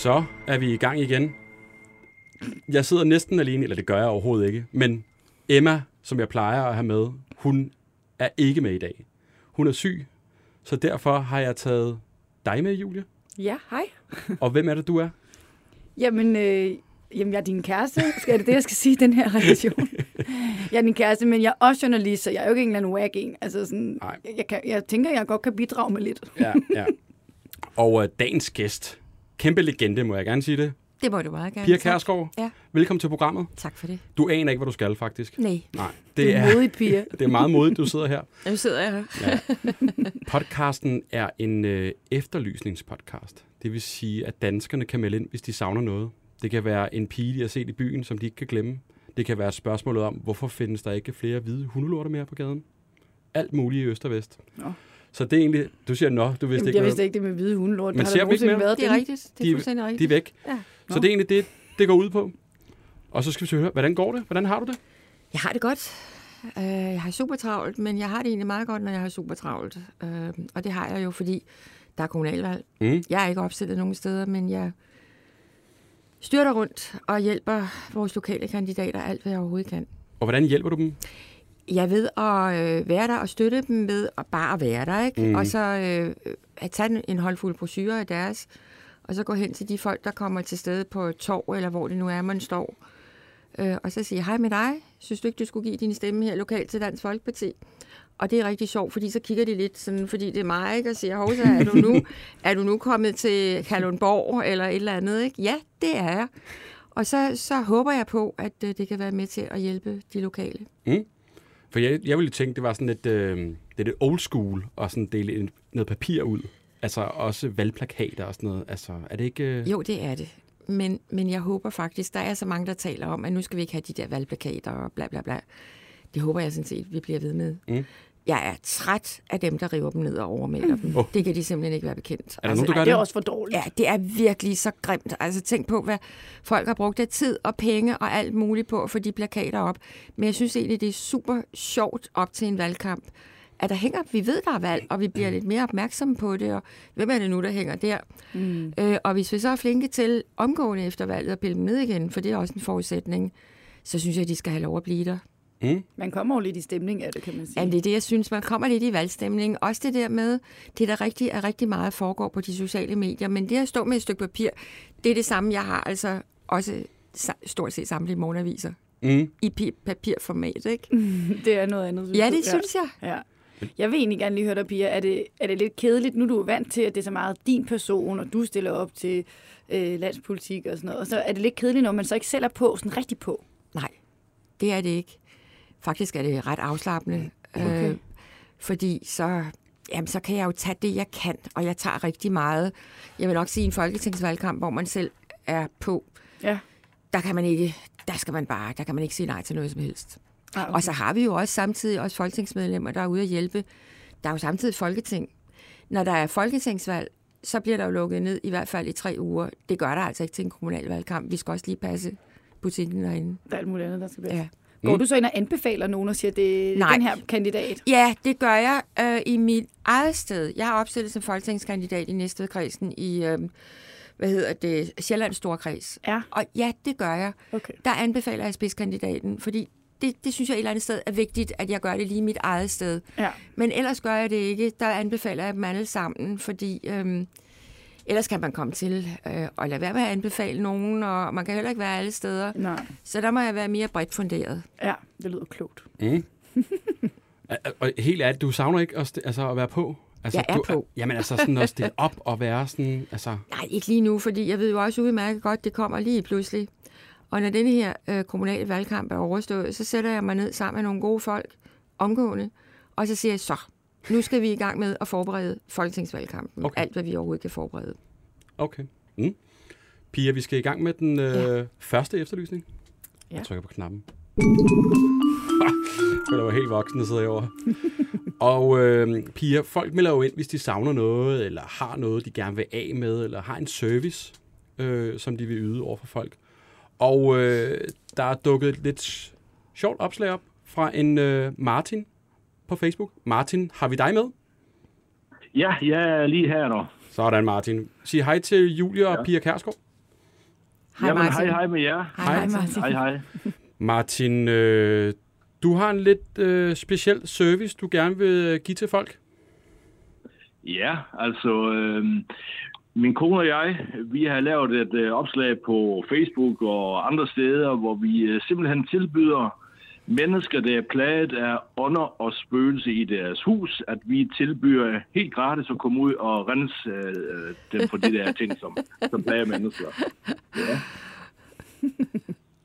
Så er vi i gang igen. Jeg sidder næsten alene, eller det gør jeg overhovedet ikke, men Emma, som jeg plejer at have med, hun er ikke med i dag. Hun er syg, så derfor har jeg taget dig med, Julie. Ja, hej. Og hvem er det, du er? Jamen, øh, jamen, jeg er din kæreste. Skal det det, jeg skal sige i den her relation? jeg er din kæreste, men jeg er også journalist, så jeg er jo ikke en eller anden wag en. Altså sådan, Nej. jeg, jeg, kan, jeg tænker, jeg godt kan bidrage med lidt. Ja, ja. Og øh, dagens gæst, kæmpe legende, må jeg gerne sige det. Det må du meget gerne. Pia. Kærsgaard, Ja. velkommen til programmet. Tak for det. Du aner ikke, hvad du skal, faktisk. Nej, Nej, Det det er modigt, Pia. det er meget modigt, du sidder her. nu sidder jeg her. Ja. Podcasten er en øh, efterlysningspodcast. Det vil sige, at danskerne kan melde ind, hvis de savner noget. Det kan være en pige, de har set i byen, som de ikke kan glemme. Det kan være spørgsmålet om, hvorfor findes der ikke flere hvide hundelorte mere på gaden? Alt muligt i øst og vest. Nå. Så det er egentlig... Du siger, nå, du vidste Jamen, ikke jeg noget. vidste ikke det med hvide hundelort. Men ser dem ikke mere? været Det er rigtigt. Det er De- fuldstændig De er rigtigt. væk. Ja. Så det er egentlig det, det går ud på. Og så skal vi så høre, hvordan går det? Hvordan har du det? Jeg har det godt. Øh, Jeg har super travlt, men jeg har det egentlig meget godt, når jeg har super travlt. Øh, Og det har jeg jo, fordi der er kommunalvalg. Mm. Jeg er ikke opstillet nogen steder, men jeg styrter rundt og hjælper vores lokale kandidater alt, hvad jeg overhovedet kan. Og hvordan hjælper du dem? Jeg ved at øh, være der og støtte dem med at bare at være der, ikke? Mm. Og så øh, at tage en- håndfuld brochurer af deres, og så gå hen til de folk, der kommer til stede på torv, eller hvor det nu er, man står. Øh, og så sige, hej med dig. Synes du ikke, du skulle give din stemme her lokalt til Dansk Folkeparti? Og det er rigtig sjovt, fordi så kigger de lidt sådan, fordi det er mig, ikke? Og siger, Hovsa, er du nu, er du nu kommet til Kalundborg eller et eller andet, ikke? Ja, det er jeg. Og så, så håber jeg på, at øh, det kan være med til at hjælpe de lokale. For jeg, jeg ville tænke, det var sådan lidt, øh, det er lidt old school at sådan dele en- noget papir ud. Altså også valgplakater og sådan noget. Altså, er det ikke... Øh... Jo, det er det. Men, men jeg håber faktisk, der er så mange, der taler om, at nu skal vi ikke have de der valgplakater og bla bla bla. Det håber jeg sådan set, vi bliver ved med. Mm. Jeg er træt af dem, der river dem ned og overmaler dem. Åh. Det kan de simpelthen ikke være bekendt. Altså, Er der nogen, der gør Ej, det er også for dårligt. Ja, det er virkelig så grimt. Altså tænk på, hvad folk har brugt af tid og penge og alt muligt på at få de plakater op. Men jeg synes egentlig, det er super sjovt op til en valgkamp, at der hænger, vi ved, der er valg, og vi bliver lidt mere opmærksomme på det, og hvem er det nu, der hænger der? Mm. Øh, og hvis vi så er flinke til omgående efter valget at pille dem ned igen, for det er også en forudsætning, så synes jeg, at de skal have lov at blive der. Mm? Man kommer jo lidt i stemning af det, kan man sige. Ja, det er det, jeg synes. Man kommer lidt i valgstemningen. Også det der med, det der rigtig er rigtig meget foregår på de sociale medier. Men det at stå med et stykke papir, det er det samme, jeg har altså også stort set samtlige morgenaviser Mm. i pi- papirformat, ikke? det er noget andet. Ja, du? det synes jeg. Ja. Jeg vil egentlig gerne lige høre dig, Pia. Er det, er det lidt kedeligt? Nu er du jo vant til, at det er så meget din person, og du stiller op til øh, landspolitik og sådan noget. Og så er det lidt kedeligt, når man så ikke selv er på, sådan rigtig på. Nej, det er det ikke. Faktisk er det ret afslappende. Okay. Øh, fordi så, jamen, så kan jeg jo tage det, jeg kan, og jeg tager rigtig meget. Jeg vil nok sige en folketingsvalgkamp, hvor man selv er på. Ja. Der kan man ikke, der skal man bare, der kan man ikke sige nej til noget som helst. Ah, okay. Og så har vi jo også samtidig også folketingsmedlemmer, der er ude at hjælpe. Der er jo samtidig folketing. Når der er folketingsvalg, så bliver der jo lukket ned i hvert fald i tre uger. Det gør der altså ikke til en kommunalvalgkamp. Vi skal også lige passe butikken derinde. Der er alt muligt andet, der skal være. Ja. Går du så ind og anbefaler nogen og siger, det er Nej. den her kandidat? Ja, det gør jeg øh, i mit eget sted. Jeg har opstillet som folketingskandidat i Næstvedkredsen i, øh, hvad hedder det, Sjællands Storkreds. Ja, Og ja, det gør jeg. okay. Der anbefaler jeg spidskandidaten, fordi det, det synes jeg et eller andet sted er vigtigt, at jeg gør det lige i mit eget sted. Ja. Men ellers gør jeg det ikke. Der anbefaler jeg dem alle sammen, fordi øhm, ellers kan man komme til øh, at lade være med at anbefale nogen, og man kan heller ikke være alle steder. Nej. Så der må jeg være mere bredt funderet. Ja, det lyder klogt. Mm. Og- helt ærligt, du savner ikke at, altså, at være på? Altså, Jeg er du, på. Jamen altså sådan at stille op og være sådan, altså... Nej, ikke lige nu, fordi jeg ved jo også udmærket godt, det kommer lige pludselig. Og når denne her øh, kommunale valgkamp er overstået, så sætter jeg mig ned sammen med nogle gode folk omgående, og så siger jeg, så, nu skal vi i gang med at forberede folketingsvalgkampen. Okay. Alt, hvad vi overhovedet kan forberede. Okay. Mm. Pia, vi skal i gang med den øh, Ja. første efterlysning. Ja. Jeg trykker på knappen. Jeg mig helt voksen, der sidder herovre. og øh, Pia, folk melder jo ind, hvis de savner noget, eller har noget, de gerne vil af med, eller har en service, øh, som de vil yde over for folk. Og øh, der er dukket et lidt sjovt opslag op fra en øh, Martin på Facebook. Martin, har vi dig med? Ja, jeg er lige her nu. Sådan, Martin. Sig hej til Julie og ja. Pia Kærsgaard. Hej, Jamen, Martin. hej, hej med jer. Hej, hej, Martin. Hej, hej. Martin, øh, du har en lidt øh, speciel service, du gerne vil øh, give til folk. Ja, altså, øh, min kone og jeg, vi har lavet et øh, opslag på Facebook og andre steder, hvor vi øh, simpelthen tilbyder mennesker, der er plaget af ånder og spøgelse i deres hus, at vi tilbyder helt gratis at komme ud og rense øh, dem for de der ting, som, som plager mennesker. Ja.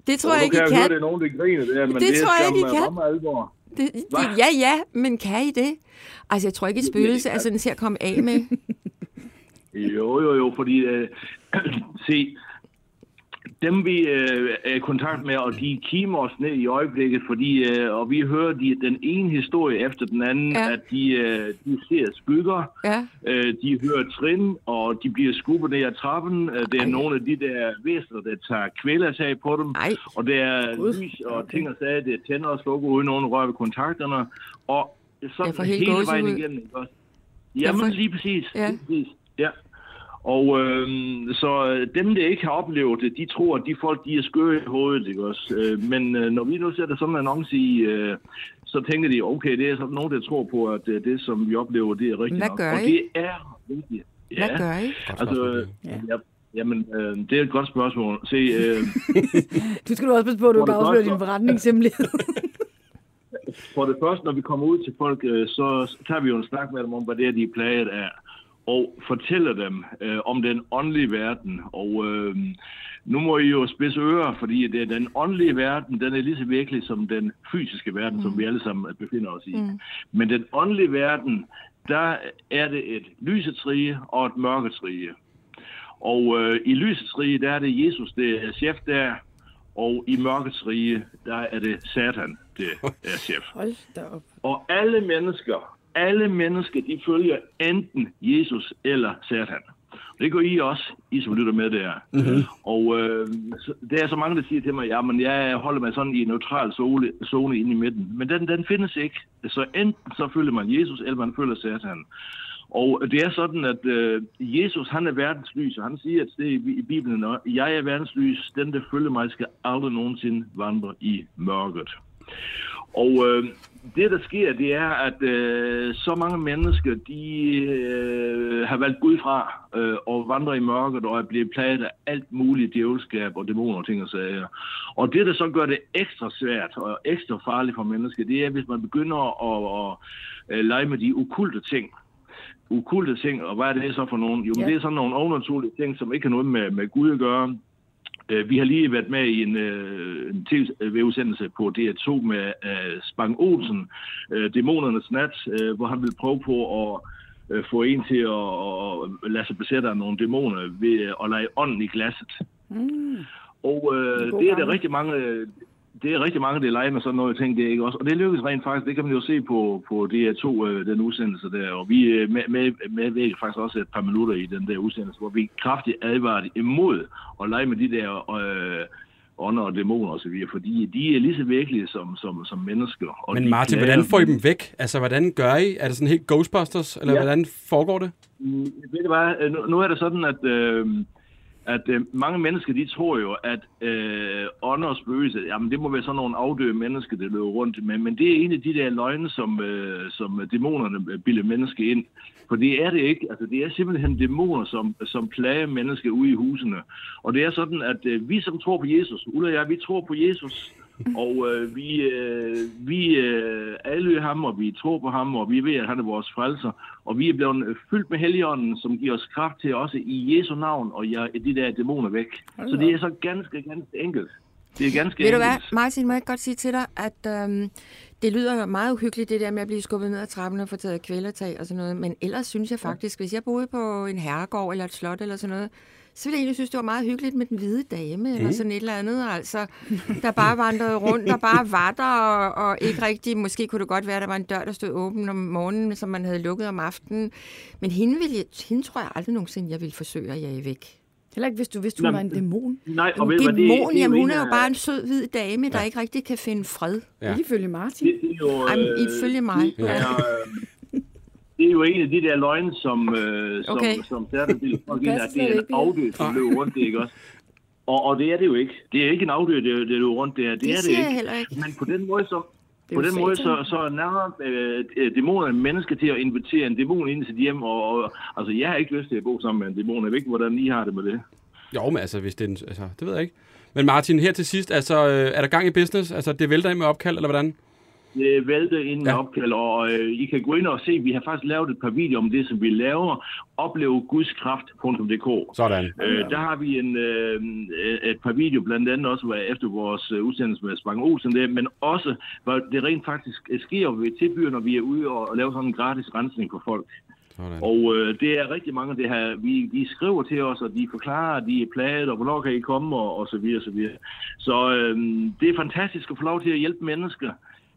Det tror jeg ikke, kan jeg høre, det er nogen, der griner der, men Det det, tror jeg ikke, I skam kan. alvor. Det, det, ja, ja, men kan I det? Altså, jeg tror ikke, et spøgelse er sådan til at komme af med. Jo, jo, jo, fordi, øh, se, dem vi øh, er i kontakt med, og de kimer os ned i øjeblikket, fordi, øh, og vi hører de, den ene historie efter den anden, Ja. at de, øh, de ser skygger, Ja, øh, de hører trin, og de bliver skubbet ned ad trappen. Øh, det er Ej. nogle af de der væsener, der tager kvælertag på dem. nej. Og det er Gud. lys og Okay. ting og sager, det er tænder og slukker uden nogen rør ved kontakterne. Og sådan helt hele gåsehud. vejen igennem. også? Jeg Jamen får- lige præcis. Ja. Lige præcis. Ja. Og øh, så øh, dem, der ikke har oplevet det, de tror, at de folk, de er skøre i hovedet, ikke også? Øh, men øh, når vi nu sætter sådan en annonce i, øh, så tænker de, okay, det er sådan nogen, der tror på, at øh, det, som vi oplever, det er rigtigt Hvad nok. gør Og I? det er rigtigt. Ja. Hvad gør I? Altså, spørgsmål, Ja. ja. Jamen, øh, det er et godt spørgsmål. Se, øh, Du skal du også passe på, at du ikke det afslører din forretningshemmelighed. For det første, når vi kommer ud til folk, øh, så tager vi jo en snak med dem om, hvad det er, de er plaget af, og fortæller dem øh, om den åndelige verden. Og øh, nu må I jo spidse ører, fordi det er den åndelige verden, den er lige så virkelig som den fysiske verden, mm. som vi alle sammen befinder os i. Mm. Men den åndelige verden, der er det et lysets rige og et mørkets rige. Og øh, i lysets rige, der er det Jesus, det er chef der, og i mørkets rige, der er det Satan, det er chef. Hold da op. Og alle mennesker, alle mennesker, de følger enten Jesus eller Satan. Det gør I også, I som lytter med der. Mm-hmm. Og øh, der er så mange, der siger til mig, jamen jeg holder mig sådan i en neutral zone, zone inde i midten. Men den, den findes ikke. Så enten så følger man Jesus, eller man følger Satan. Og det er sådan, at øh, Jesus, han er verdens lys, og han siger et sted i, Bibelen, og jeg er verdens lys, den der følger mig, skal aldrig nogensinde vandre i mørket. Og øh, det, der sker, det er, at øh, så mange mennesker, de øh, har valgt Gud fra øh, og vandrer i mørket og er blevet plaget af alt muligt djævelskab og dæmoner og ting og sager. Og det, der så gør det ekstra svært og ekstra farligt for mennesker, det er, hvis man begynder at, at, at lege med de okulte ting ukulte ting, og hvad er det så for nogen? Jo, men Ja. det er sådan nogle overnaturlige ting, som ikke har noget med, med Gud at gøre. Øh, Vi har lige været med i en, øh, en tv-udsendelse på DR2 med øh, Spang Olsen, øh, Dæmonernes Nat, øh, hvor han vil prøve på at øh, få en til at, at lade sig besætte af nogle dæmoner ved at lege ånden i glasset. Mm. Og øh, det er der rigtig mange, det er rigtig mange, der leger med sådan noget ting, det er ikke også. Og det lykkes rent faktisk, det kan man jo se på, på DR2, øh, den udsendelse der. Og vi øh, med, med, medvirker faktisk også et par minutter i den der udsendelse, hvor vi kraftigt advarer imod at lege med de der øh, ånder og dæmoner videre, fordi de er lige så virkelige som, som, som mennesker. Og Men Martin, klager- hvordan får I dem væk? Altså, hvordan gør I? Er det sådan helt Ghostbusters, eller Ja. hvordan foregår det? Mm, Ved du hvad, øh, nu, nu er det sådan, at, øh, at øh, mange mennesker, de tror jo, at øh, ånder og spøgelser, jamen det må være sådan nogle afdøde mennesker, der løber rundt med, men det er en af de der løgne, som, øh, som dæmonerne bilder mennesker ind. For det er det ikke. Altså, det er simpelthen dæmoner, som, som plager mennesker ude i husene. Og det er sådan, at øh, vi som tror på Jesus, Ulla og jeg, vi tror på Jesus, og øh, vi, øh, vi øh, alle ham, og vi tror på ham, og vi ved, at han er vores frelser. Og vi er blevet fyldt med helligånden, som giver os kraft til også i Jesu navn, og ja, de der dæmoner væk. Så det er så ganske, ganske enkelt. Det er ganske Ved du enkelt. hvad, Martin, må jeg godt sige til dig, at øhm, det lyder meget uhyggeligt, det der med at blive skubbet ned ad trappen og få taget kvælertag og sådan noget. Men ellers synes jeg faktisk, hvis jeg boede på en herregård eller et slot eller sådan noget, så ville jeg egentlig synes, det var meget hyggeligt med den hvide dame mm. eller sådan et eller andet, altså, der bare vandrede rundt og bare var der, og, og ikke rigtig, måske kunne det godt være, at der var en dør, der stod åben om morgenen, som man havde lukket om aftenen. Men hende, ville jeg, hende tror jeg aldrig nogensinde, jeg ville forsøge at jage væk. Heller ikke, hvis du vidste, hun Nå, var en dæmon. Nej, og En ved hvad, det, dæmon, det, jamen hun er jo bare en sød hvid dame, der ikke rigtig kan finde fred. Ja. Ja. Ifølge Martin. Det, det er jo, Ej, øh, ifølge mig. Det er, øh, det er jo en af de der løgne, som, øh, som, Okay. som Satan vil folk ind, at det er en afdød, som løber rundt, det, ikke også? Og, og det er det jo ikke. Det er ikke en afdør, det, er- det er jo rundt der. Det, Det er det ikke. ikke. Men på den måde, så, Det er på den måde, så, så nærmer øh, dæmonerne mennesker til at invitere en dæmon ind i sit hjem. Og, og, altså, jeg har ikke lyst til at bo sammen med en dæmon. Jeg ved ikke, hvordan I har det med det. Jo, men altså, hvis det er en, altså, det ved jeg ikke. Men Martin, her til sidst, altså, øh, er der gang i business? Altså, det vælter ind med opkald, eller hvordan? Det vælte ind Ja. opkald, og øh, I kan gå ind og se, vi har faktisk lavet et par videoer om det, som vi laver. Oplevgudskraft.dk Sådan. Øh, der har vi en, øh, et par videoer, blandt andet også efter vores øh, udsendelse med Spang Olsen der, men også, hvor det rent faktisk sker, hvor vi tilbyder, når vi er ude og, og laver sådan en gratis rensning for folk. Sådan. Og øh, det er rigtig mange, det her, vi, de skriver til os, og de forklarer, de er plaget, og hvornår kan I komme, og, og så videre, så videre. Så øh, det er fantastisk at få lov til at hjælpe mennesker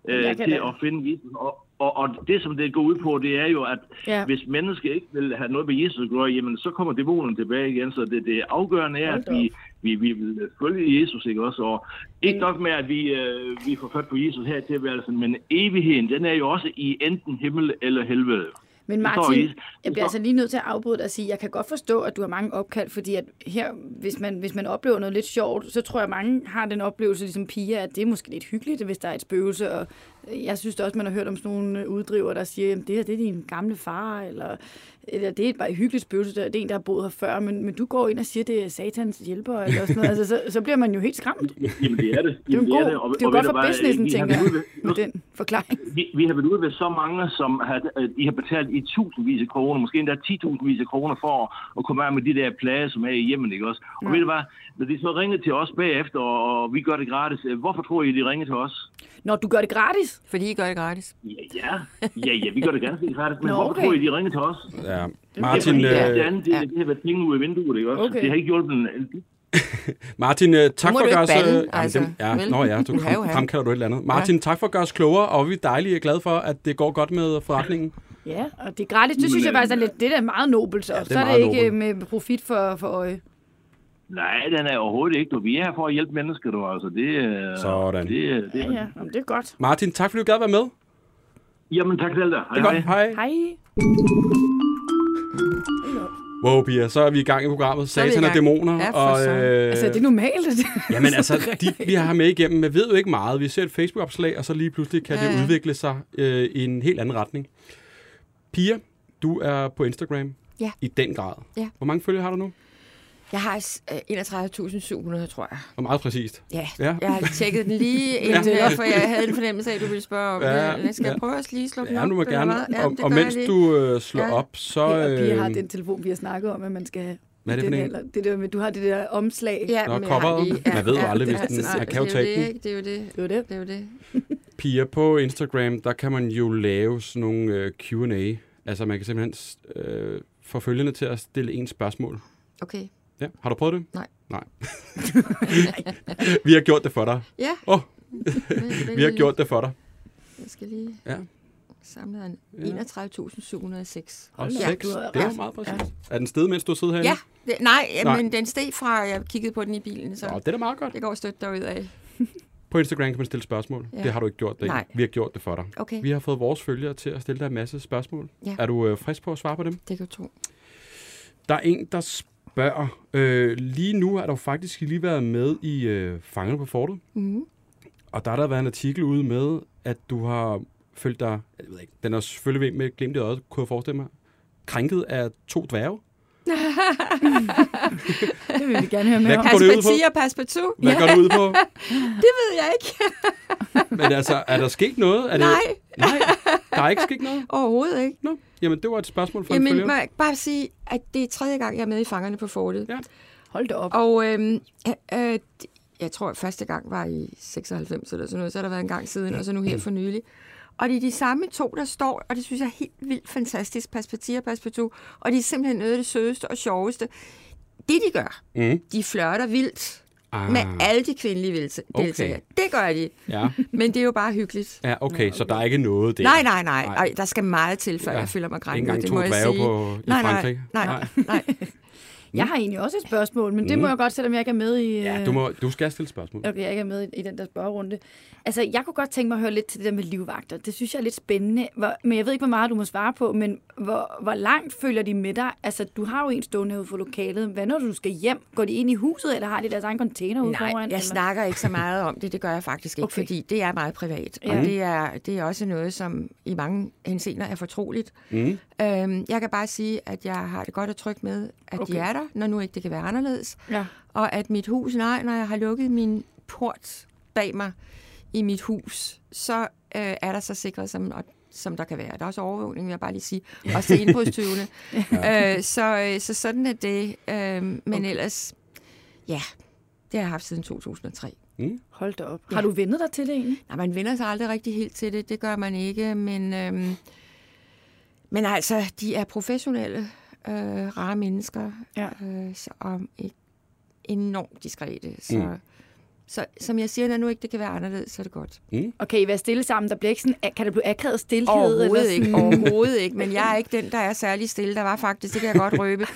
øh, til da- at finde Jesus. Og, og, og det, som det går ud på, det er jo, at Ja. hvis mennesker ikke vil have noget med Jesus at gøre, jamen så kommer dæmonen tilbage igen. Så det, det afgørende er, at vi, vi, vi vil følge Jesus, ikke også? Og ikke nok med, at vi, øh, vi får fat på Jesus her i tilværelsen, men evigheden, den er jo også i enten himmel eller helvede. Men Martin, jeg bliver altså lige nødt til at afbryde dig og sige, jeg kan godt forstå, at du har mange opkald, fordi at her, hvis man, hvis man oplever noget lidt sjovt, så tror jeg, mange har den oplevelse, ligesom Pia, at det er måske lidt hyggeligt, hvis der er et spøgelse, og jeg synes også, man har hørt om sådan nogle uddriver, der siger, at det her det er din gamle far, eller, eller det er bare et hyggeligt spøgelse, det er en, der har boet her før, men, men du går ind og siger, at det er satans hjælper, eller sådan noget, altså, så, så bliver man jo helt skræmt. Jamen det er det. Det er Jamen, god, Og- det er jo godt for hvad, businessen, vi tænker jeg, med den forklaring. vi, vi har været ude ved så mange, som har, øh, de har betalt i tusindvis af kroner, måske endda 10.000 af kroner for at, komme af med de der plager, som er i hjemmet, ikke også? Og Ja. ved du hvad, når de så ringer til os bagefter, og, og vi gør det gratis, øh, hvorfor tror I, de ringer til os? Når du gør det gratis, Fordi I gør det gratis. Ja, ja, ja, ja vi gør det ganske gratis, men Nå, hvorfor okay. tror I, de ringer til os? Ja. det Martin, er, fordi, øh, det, det andet, det, det har været penge ud af vinduet, ikke også? Okay. Det har ikke hjulpet en, Martin, øh, tak for at gøre os... bande, øh, altså. dem- ja, Vel? nå ja, du Ja, jo, ja. fremkalder du et eller andet. Martin, tak for at gøre os klogere, og vi er dejlige glade for, at det går godt med forretningen. Ja, og det er gratis. Det synes jeg faktisk er lidt, det er da meget nobelt, så, Ja, det er så er det ikke nobelt. med profit for, for øje. Nej, den er overhovedet ikke. Du. Vi er her for at hjælpe mennesker, du. Altså, det, er- Sådan. Det, er- det, Ja, ja, Jamen, det er godt. Martin, tak fordi du gad være med. Jamen, tak selv da. Det er godt. Hej. Hej. Wow, Pia, så er vi i gang i programmet. Satan og dæmoner. Ja, og, søren. Altså, er det normalt? Jamen altså, de, vi har med igennem, men ved jo ikke meget. Vi ser et Facebook-opslag, og så lige pludselig kan Ja, det udvikle sig øh, i en helt anden retning. Pia, du er på Instagram. Ja. I den grad. Ja. Hvor mange følgere har du nu? Jeg har øh, 31.700, tror jeg. Og meget præcist. Ja, Ja. jeg har tjekket den lige ind, Ja. ja. for jeg havde en fornemmelse af, at du ville spørge om Ja, det. Jeg skal ja. jeg prøve at lige slå den Ja, op? du må eller gerne. Ja, og, det og mens du øh, slår Ja. op, så... Ja, og Pia har Øh, den telefon, vi har snakket om, at man skal have. hvad er det for den en? alder. Det der med, du har det der omslag. Ja, Nå, men jeg har coveret. lige- Man ved jo aldrig, hvis det er- den- jeg kan jo det er tabe den. det? Det er jo det. Det var det. Det er jo det. Pia, på Instagram, der kan man jo lave sådan nogle øh, Q&A. Altså, man kan simpelthen øh, få følgende til at stille en spørgsmål. Okay. Ja, har du prøvet det? Nej. Nej. vi har gjort det for dig. Ja. Vent vi har gjort det for dig. Jeg skal lige Ja. samle en. Ja. 31.706. Og da op, seks. du er Det var ret. meget præcis. Er den sted, mens du sidder herinde? Ja, det, nej, Nej. nej, men den steg fra, jeg kiggede på den i bilen, så Nå, det er da meget godt. det går stødt derud af. På Instagram kan man stille spørgsmål. Ja. Det har du ikke gjort det. Nej. Vi har gjort det for dig. Okay, Vi har fået vores følgere til at stille dig en masse spørgsmål. Ja. Er du øh, frisk på at svare på dem? det kan du tro. Der er en, der spørger. Øh, lige nu har du faktisk lige været med i øh, Fangerne på Fortet. Mm. Og der har der været en artikel ude med, at du har følt dig, jeg ved ikke, den er selvfølgelig med glimt i øjet, kunne jeg forestille mig, krænket af to dværge. Det vil vi gerne høre mere om. Perspektiv og perspektiv? Hvad går du ud på? det ved jeg ikke. Men altså, er der sket noget? Er Nej, Det, nej, der er ikke sket noget? overhovedet ikke. Nå, jamen det var et spørgsmål fra en Jamen, følger. må jeg bare sige, at det er tredje gang, jeg er med i Fangerne på Fortet. Ja. Hold da op. Og øh, øh, jeg tror, at første gang var i 96 eller sådan noget, så har der været en gang siden, og så nu her for nylig. Og det er de samme to, der står, og det synes jeg er helt vildt fantastisk, perspektiv og perspektiv. Og det er simpelthen noget af det sødeste og sjoveste. Det, de gør, Mm. de flørter vildt Ah, med alle de kvindelige vilse- Okay. deltagere. Det gør de, ja. men det er jo bare hyggeligt. ja, okay, så der er ikke noget der. Nej, nej, nej. Nej. Ej, der skal meget til, før Ja. jeg føler mig Ikke krænket. engang det to dværge på, i nej, Frankrig. Nej, nej, nej. Jeg har egentlig også et spørgsmål, men det må jeg godt, selvom jeg ikke er med i... Ja, øh, du, må, du skal stille spørgsmål. Okay, jeg ikke er med i, i den der spørgerunde. Altså, jeg kunne godt tænke mig at høre lidt til det der med livvagter. Det synes jeg er lidt spændende. Hvor, men jeg ved ikke, hvor meget du må svare på, men hvor, hvor langt følger de med dig? Altså, du har jo en stående herude for lokalet. Hvad når du skal hjem? Går de ind i huset, eller har de deres egen container ude Nej, foran? jeg eller? snakker ikke så meget om det. Det gør jeg faktisk ikke, Okay. fordi det er meget privat. Ja. Og det er, det er også noget, som i mange henseender er fortroligt. Mm. Øhm, jeg kan bare sige, at jeg har det godt og trygt med, at okay. de er der, når nu ikke det kan være anderledes. Ja. Og at mit hus, nej, når jeg har lukket min port bag mig i mit hus, så øh, er der så sikret, som, og, som der kan være. Der er også overvågning, vil jeg bare lige sige. Også til indbrudstyvene. øh, så, øh, så sådan er det. Øh, men okay. ellers, ja, det har jeg haft siden 2003. Hold da op. Ja. Har du vendet dig til det egentlig? Nej, man vender sig aldrig rigtig helt til det. Det gør man ikke, men, øhm, men altså, de er professionelle, øh, rare mennesker, Ja. øh, så, og ikke enormt diskrete. Så, Mm. mm. så som jeg siger, når nu ikke det kan være anderledes, så er det godt. Og kan I være stille sammen? Der bliver ikke sådan, kan der blive akavet stillhed? Overhovedet eller ikke, overhovedet ikke. Men jeg er ikke den, der er særlig stille. Der var faktisk, det kan jeg godt røbe,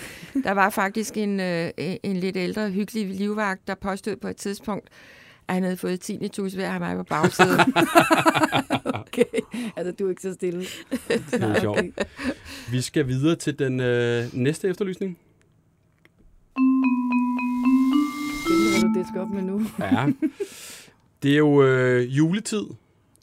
der var faktisk en, øh, en lidt ældre, hyggelig livvagt, der påstod på et tidspunkt, at han havde fået tinnitus ved at have mig på bagsædet. Okay, altså du er ikke så stille. Det er sjovt. Vi skal videre til den øh, næste efterlysning. Det du det skal op med nu. Ja. Det er jo øh, juletid,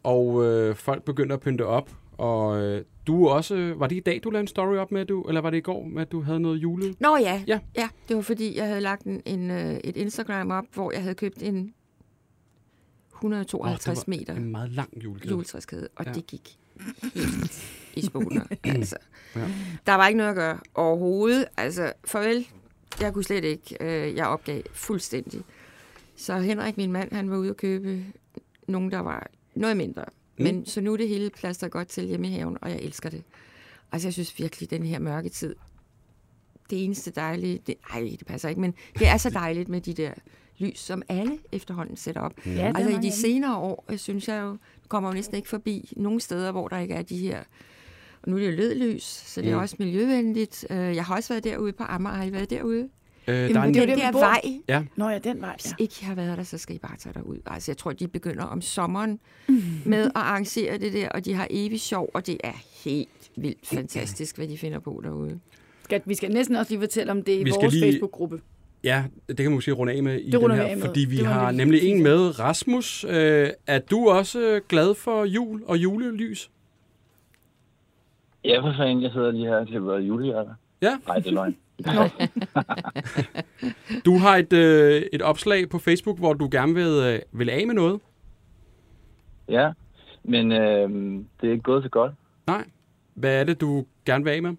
og øh, folk begynder at pynte op. Og øh, du også... Var det i dag, du lavede en story op med, du, eller var det i går, med, at du havde noget jule? Nå ja. Ja. ja, det var fordi, jeg havde lagt en, en, øh, et Instagram op, hvor jeg havde købt en 152 Åh, det var meter En meget lang julegave. juletræskæde, og Ja. det gik i spoler. altså. Ja. Der var ikke noget at gøre overhovedet. Altså, farvel. Jeg kunne slet ikke. Øh, jeg opgav fuldstændig. Så Henrik, min mand, han var ude og købe nogen, der var noget mindre. Mm. Men så nu er det hele plaster godt til hjemme i haven, og jeg elsker det. Altså, jeg synes virkelig, den her mørke tid, det eneste dejlige, det, ej, det passer ikke, men det er så dejligt med de der lys, som alle efterhånden sætter op. Ja, Altså i de dem. senere år, øh, synes jeg jo, kommer jo næsten ikke forbi nogle steder, hvor der ikke er de her... Og nu er det jo lødlys, så det er Mm. også miljøvenligt. Øh, Jeg har også været derude på Amager. Har I været derude? Øh, der er det en, er jo Den der, der vej. ja, Nå ja, den vej. Hvis Ja. ikke I har været der, så skal I bare tage derud. Altså, jeg tror, de begynder om sommeren med at arrangere det der, og de har evig sjov, og det er helt vildt fantastisk, hvad de finder på derude. Skal, vi skal næsten også lige fortælle om det i Vi vores lige- Facebook-gruppe. Ja, det kan man måske runde af med i Det den her, med. fordi vi Det har nemlig en med, Rasmus. Øh, er du også glad for jul og julelys? Ja, for fanden, jeg sidder lige her og klipper julehjerter. Ja. Nej, det er løgn. Du har et, øh, et opslag på Facebook, hvor du gerne vil, øh, vil af med noget. Ja, men øh, det er ikke gået så godt. Nej. Hvad er det, du gerne vil af med?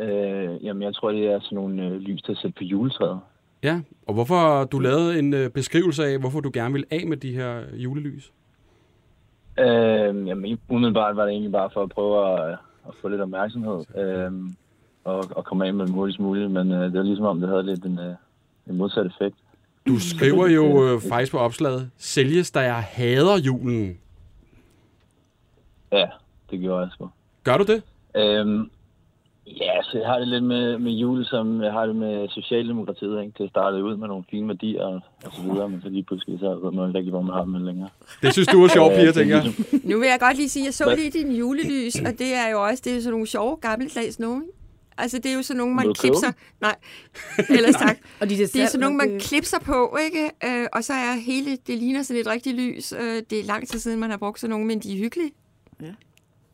Øh, jamen, jeg tror, det er sådan nogle øh, lys, der sætter på juletræet. Ja, og hvorfor du lavet en øh, beskrivelse af, hvorfor du gerne vil af med de her julelys? Øh, jamen, umiddelbart var det egentlig bare for at prøve at, at få lidt opmærksomhed. Øh, og, og komme af med det hurtigst muligt, men øh, det var ligesom om, det havde lidt en, øh, en modsat effekt. Du skriver jo øh, faktisk på opslaget, sælges der jeg hader julen. Ja, det gjorde jeg sgu. Gør du det? Øhm, ja, så jeg har det lidt med, med jul, som jeg har det med Socialdemokratiet. Ikke? Det startede ud med nogle fine værdier og, og så videre, men så lige pludselig så ved man ikke rigtig, hvor man har dem med længere. Det synes du er sjovt, Øh, Pia, det er tænker jeg. ligesom- Nu vil jeg godt lige sige, at jeg så lige din julelys, og det er jo også det er sådan nogle sjove gammeldags nogen. Altså, det er jo sådan nogle, man klipser... Nej, ellers tak. Og de Det er sådan nogle, man det- klipser på, ikke? Øh, og så er hele, det ligner sådan et rigtigt lys. Øh, det er lang tid siden, man har brugt sådan nogle, men de er hyggelige.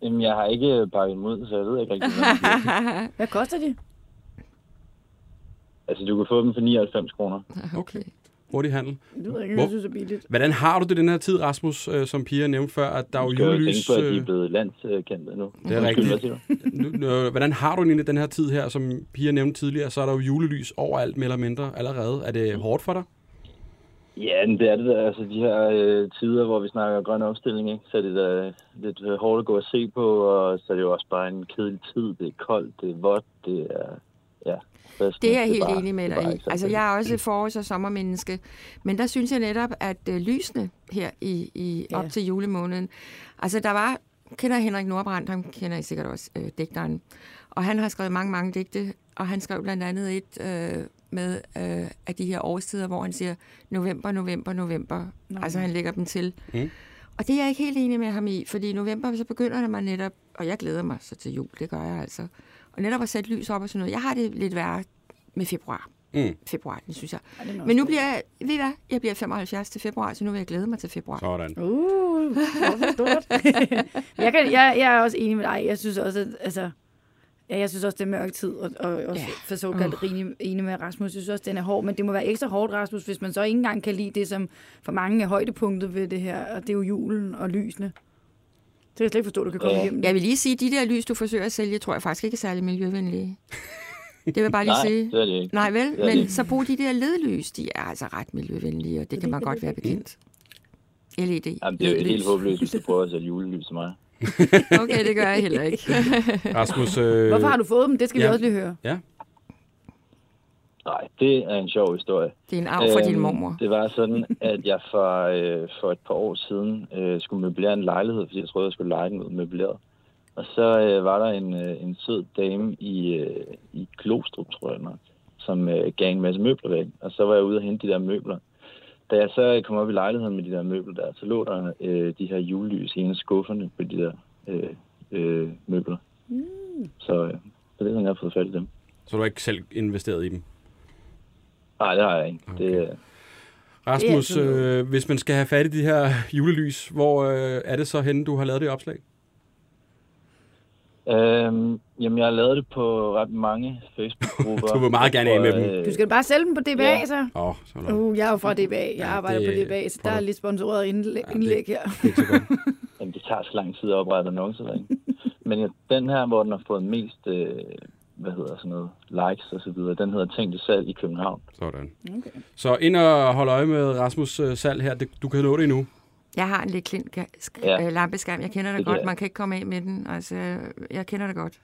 Jamen, jeg har ikke pakket dem ud, så jeg ved ikke rigtig, hvad det. Hvad koster de? Altså, du kan få dem for 99 kroner. Okay. Hurtig handel. Det ved jeg ikke, Hvor- jeg synes er billigt. Hvordan har du det den her tid, Rasmus, øh, som Pia nævnte før, at der er jo julelys? tænke på, at de øh, er blevet landskendte nu. Det er rigtigt. Nu, øh, hvordan har du egentlig den her tid her, som Pia nævnte tidligere, så er der jo julelys overalt, mere eller mindre, allerede. Er det hårdt for dig? Ja, men det er det der. Altså, de her øh, tider, hvor vi snakker grøn omstilling, ikke? så er det da lidt øh, hårdt at gå og se på, og så er det jo også bare en kedelig tid. Det er koldt, det er vådt, det er... Ja, fristende. Det er jeg helt bare- enig med dig i. Altså, jeg er også forårs- og sommermenneske. Men der synes jeg netop, at øh, lysene her i, i op Ja. til julemåneden... Altså, der var... Kender Henrik Nordbrandt, ham kender I sikkert også, øh, digteren. Og han har skrevet mange, mange digte og han skrev blandt andet et øh, med øh, af de her årstider, hvor han siger november, november, november. Nå. Altså han lægger dem til. Mm. Og det er jeg ikke helt enig med ham i, fordi i november så begynder det mig netop, og jeg glæder mig så til jul, det gør jeg altså. Og netop at sætte lys op og sådan noget. Jeg har det lidt værre med februar. Mm. Februar, det synes jeg. Nok Men nu bliver jeg, ved I hvad, jeg bliver 75 til februar, så nu vil jeg glæde mig til februar. Sådan. Uh, hvor stort. jeg, kan, jeg, jeg er også enig med dig. Jeg synes også, at, altså, ja, jeg synes også, det er mørk tid, og, og også Ja. for såkaldt uh. enig, enig med Rasmus. Jeg synes også, den er hård, men det må være ekstra hårdt, Rasmus, hvis man så ikke engang kan lide det, som for mange er højdepunktet ved det her, og det er jo julen og lysene. Det kan jeg slet ikke forstå, du kan komme Ja. igennem. Jeg vil lige sige, at de der lys, du forsøger at sælge, tror jeg faktisk ikke er særlig miljøvenlige. Det vil jeg bare lige Nej, sige. det er det ikke. Nej vel, Det er men det. så brug de der ledlys, de er altså ret miljøvenlige, og det kan man godt være bekendt. LED. Jamen, det er jo helt håbløst, hvis du prøver at sætte julelys til mig. Okay, det gør jeg heller ikke. Rasmus, øh, Hvorfor har du fået dem? Det skal ja. vi også lige høre. Nej, det er en sjov historie. Det er en arv fra din Øhm, mormor. Det var sådan, at jeg for, øh, for et par år siden øh, skulle møblere en lejlighed, fordi jeg troede, jeg skulle lege den ud møbleret. Og så øh, var der en, øh, en sød dame i, øh, i Glostrup, tror jeg nok, som øh, gav en masse møbler væk. Og så var jeg ude og hente de der møbler. Da jeg så kom op i lejligheden med de der møbler der, så lå der øh, de her julelys i en af skufferne på de der øh, øh, møbler. Mm. Så, øh, så det er sådan, jeg har fået fat i dem. så du har ikke selv investeret i dem? Nej, det har jeg ikke. Okay. Det, øh, Rasmus, Det er øh, hvis man skal have fat i de her julelys, hvor øh, er det så henne, du har lavet det opslag? Øhm, jamen, jeg har lavet det på ret mange Facebook-grupper. Du vil meget gerne af med dem. øh, Du skal bare sælge dem på DBA, Ja. så. Åh, oh, så det Uh, jeg er jo fra DBA. Jeg Ja, arbejder det- på DBA, så der er lidt sponsoreret indlæg, det- indlæg her. så godt. Jamen, det tager så lang tid at oprette annoncer, ikke? Men ja, den her, hvor den har fået mest, øh, hvad hedder sådan noget, likes og så videre, den hedder Tænk det salg i København. Sådan. Okay. Så ind og hold øje med Rasmus øh, salg her. Det, du kan nå det endnu. Jeg har en lidt klint Ja. ja. lampeskærm. Jeg kender det, Det godt. Man kan ikke komme af med den. Altså, jeg kender det godt.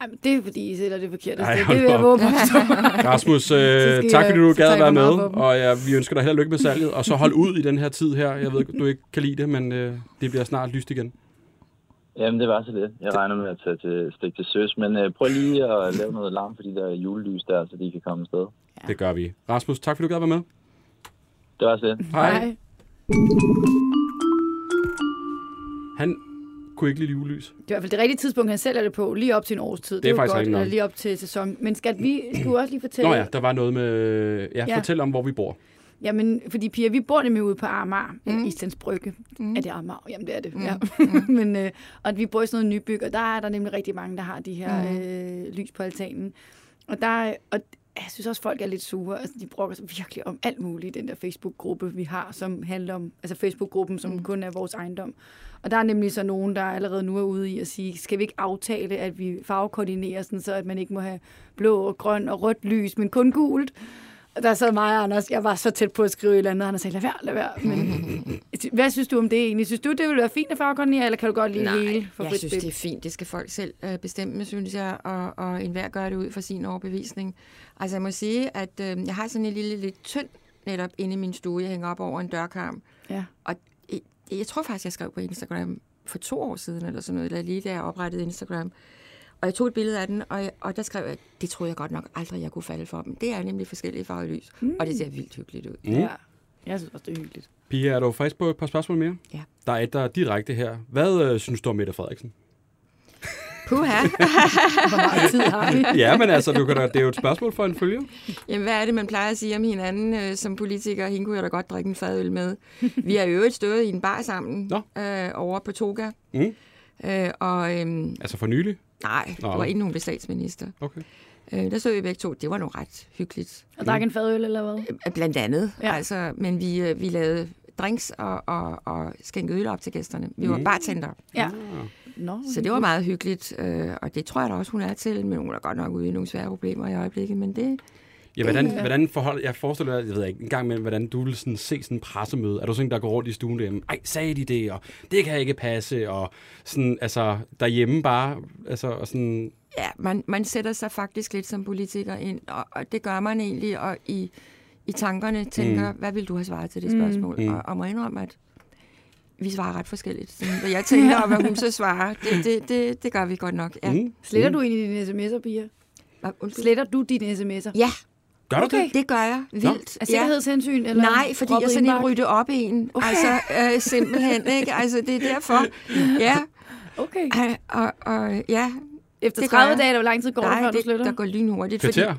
Ej, men det er fordi, I sælger det forkerte Ej, sted. Det vil jeg. Rasmus, øh, tak fordi du gad at være med. Og ja, vi ønsker dig held og lykke med salget. Og så hold ud i den her tid her. Jeg ved, du ikke kan lide det, men øh, det bliver snart lyst igen. Jamen, det var så det. Jeg regner med at tage til stik til søs, men øh, prøv lige at lave noget larm for de der julelys der, så de kan komme afsted. Ja. Det gør vi. Rasmus, tak fordi du gad at være med. Det var så det. Hej. Han kunne ikke lide julelys. Det er i hvert fald det rigtige tidspunkt, han sælger det på, lige op til en årstid. Det, er er jo faktisk godt, nok. lige op til sæson. Men skal vi skal jo også lige fortælle... Nå ja, der var noget med... Ja, Ja. fortæl om, hvor vi bor. Jamen, fordi Pia, vi bor nemlig ude på Amager, Mm. mm. Islands Brygge. Mm. Mm. Er det Amager? Jamen, det er det, Mm. mm. ja. Men, øh, og vi bor i sådan noget nybyg, og der er der nemlig rigtig mange, der har de her Mm. mm. øh, lys på altanen. Og der er- og jeg synes også, folk er lidt sure. Altså, de brokker sig virkelig om alt muligt i den der Facebook-gruppe, vi har, som handler om, altså Facebook-gruppen, som Mm. kun er vores ejendom. Og der er nemlig så nogen, der allerede nu er ude i at sige, skal vi ikke aftale, at vi farvekoordinerer, sådan, så at man ikke må have blå og grøn og rødt lys, men kun gult. Der sad mig og Anders, jeg var så tæt på at skrive et eller andet, og Anders sagde, lad være, lad være. Men, hvad synes du om det egentlig? Synes du, det ville være fint at farvekoordinere, eller kan du godt lide Nej, hele for jeg synes, det er fint. Det skal folk selv øh, bestemme, synes jeg, og, og enhver gør det ud fra sin overbevisning. Altså, jeg må sige, at øh, jeg har sådan en lille, lidt tynd netop inde i min stue. Jeg hænger op over en dørkarm. Ja. Og jeg, jeg tror faktisk, jeg skrev på Instagram for to år siden, eller sådan noget, eller lige da jeg oprettede Instagram. Og jeg tog et billede af den, og, jeg, og der skrev jeg, det troede jeg godt nok aldrig, jeg kunne falde for dem. Det er nemlig forskellige farvelys, mm. og det ser vildt hyggeligt ud. Mm. Ja, jeg synes også, det er hyggeligt. Pia, er du frisk på et par spørgsmål mere? Ja. Der er et, der er direkte her. Hvad øh, synes du om Mette Frederiksen? Puha! Hvor meget tid har vi? Ja, men altså, du kan da, det er jo et spørgsmål for en følger. Jamen, hvad er det, man plejer at sige om hinanden øh, som politiker? Hende kunne jeg da godt drikke en fadøl med. Vi har jo øvrigt stået i en bar sammen Nå. øh, over på Toga. Mm. Øh, og øhm, Altså for nylig? Nej, det Nå. var inden hun blev statsminister. Okay. Øh, der så vi begge to. Det var nu ret hyggeligt. Og drak en fadøl, eller hvad? Øh, Blandt andet. Ja. Altså, men vi, øh, vi lavede drinks og, og, og skænkede øl op til gæsterne. Vi var Mm. bartender. Ja. Ah. Så det var meget hyggeligt, øh, og det tror jeg da også, hun er til, men hun er godt nok ude i nogle svære problemer i øjeblikket, men det, Ja, hvordan, Ja. hvordan forhold, jeg forestiller mig, jeg ved ikke, en gang med, hvordan du vil sådan se sådan en pressemøde. Er du sådan en, der går rundt i stuen derhjemme? Ej, sagde de det, og det kan ikke passe, og sådan, altså, derhjemme bare, altså, og sådan, Ja, man, man sætter sig faktisk lidt som politiker ind, og, og det gør man egentlig, og i, i tankerne tænker, mm. hvad vil du have svaret til det spørgsmål? Mm. Og, og må indrømme, at vi svarer ret forskelligt. Sådan, hvad jeg tænker, og hvad hun så svarer, det, det, det, det gør vi godt nok. Ja. mm, Sletter mm. du egentlig dine sms'er, Pia? Sletter du dine sms'er? Ja, Gør du Okay. det? det gør jeg. Vildt. Af ja. sikkerhedshensyn? Eller Nej, fordi jeg er sådan en rydde op en. Okay. Altså, øh, simpelthen, ikke? Altså, det er derfor. Ja, Okay. øh, og, og ja. Efter det gør 30 jeg. dage, hvor lang tid går det, Nej, før du det, sletter? der går lynhurtigt. Fordi, Kvarter?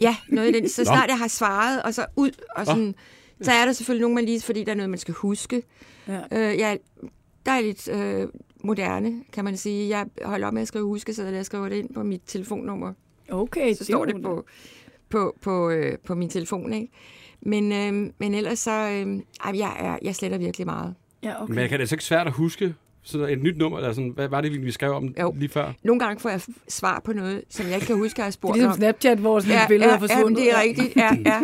ja, noget i den. Så Nå. snart jeg har svaret, og så ud, og sådan, så er der selvfølgelig nogen, man lige, fordi der er noget, man skal huske. Ja. Øh, jeg, der er lidt øh, moderne, kan man sige. Jeg holder op med at skrive huske, så jeg skriver det ind på mit telefonnummer. Okay, Så står det på, på, på, øh, på min telefon, ikke? Men, øh, men ellers så, øh, ej, jeg, er, jeg sletter virkelig meget. Ja, okay. Men kan det altså ikke svært at huske så et nyt nummer? Eller sådan, hvad var det, vi skrev om Jo. lige før? Nogle gange får jeg svar på noget, som jeg ikke kan huske, at jeg har Det spurgt er ligesom om. Snapchat, hvor sådan Ja, et billede ja, er forsvundet. Ja, det er rigtigt. Ja, ja.